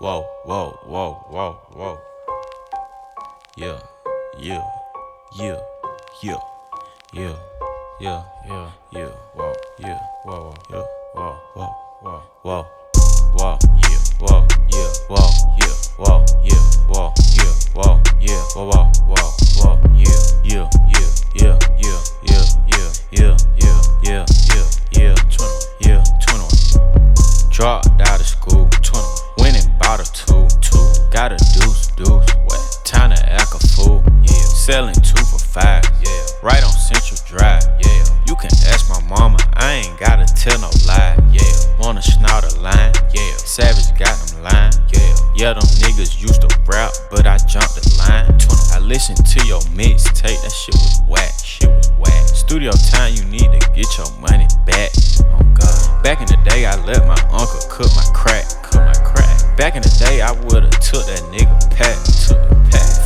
whoa, whoa, whoa, whoa, whoa. Yeah, yeah, yeah, yeah, yeah, yeah, yeah, yeah, whoa, yeah, whoa, yeah, whoa, whoa, whoa, whoa, whoa, yeah, whoa, yeah, whoa, yeah, whoa, yeah, whoa, yeah, whoa, yeah, whoa, whoa, whoa, Selling two for five. Yeah. Right on Central Drive. Yeah. You can ask my mama. I ain't gotta tell no lie. Yeah. Wanna snout a line. Yeah. Savage got them line. Yeah. Yeah, them niggas used to rap, but I jumped the line. 20. I listened to your mixtape. That shit was whack. Shit was whack. Studio time, you need to get your money back. Oh God. Back in the day, I let my uncle cook my crack. Cook my crack. Back in the day, I would've took that nigga pack. Took.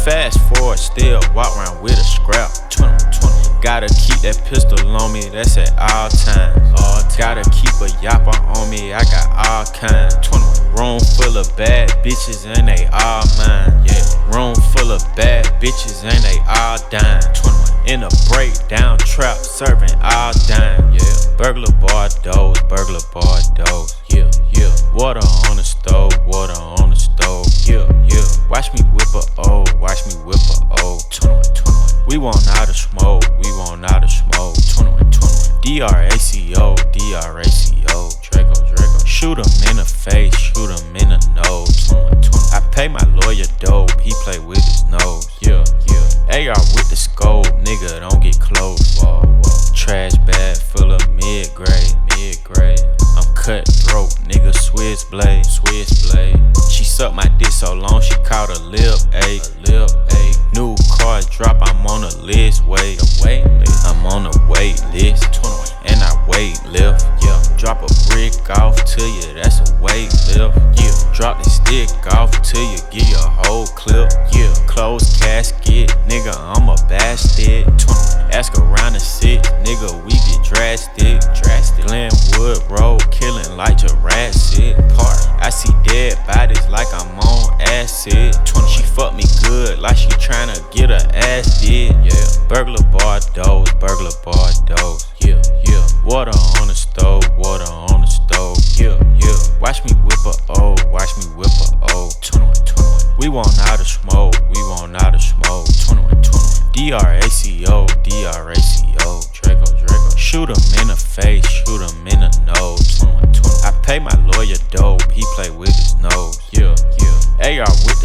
Fast forward, still walk around with a scrap. 20, 20. Gotta keep that pistol on me, that's at all times. All times. Gotta keep a yapper on me, I got all kinds. 21. Room full of bad bitches and they all mine. Yeah. Room full of bad bitches and they all dying. 21. In a breakdown trap, serving all dime. Yeah. Burglar bar doors, burglar bar doors. Yeah, yeah. Water on the want out of smoke, we want out of smoke. 21, 21. DRACO, DRACO. Draco, Draco. Shoot him in the face, shoot him in the nose. 21, 20. I pay my lawyer dope, he play with his nose. Yeah, yeah. AR with the scope, nigga, don't get close. Whoa, whoa. Trash bag full of mid grade, mid grade. I'm cutthroat, nigga, Swiss blade, Swiss blade. She sucked my dick so long she caught a lip a lip ache. New car drop, I'm a wait, list. I'm on a wait list, 21, and I wait lift, yeah. Drop a brick off to you, that's a weight lift, yeah. Drop the stick off till you get your whole clip, yeah. Closed casket, nigga, I'm a bastard, 20. Ask around the sit, nigga, we get drastic. Killing like Jurassic Park. I see dead bodies like I'm on acid. 20, she fuck me good, like she tryna get her ass did. Yeah, burglar bar doors, burglar bar doors. Yeah, yeah. Water on the stove, water on the stove. Yeah, yeah. Watch me whip a O, watch me whip a O. 21, 21. We want out of smoke, we want out of smoke. 21, 21. DRACO, DRACO. Draco, Draco. Shoot him in the face, shoot him in the nose. I pay my lawyer dope, he play with his nose. Yeah, yeah. AR with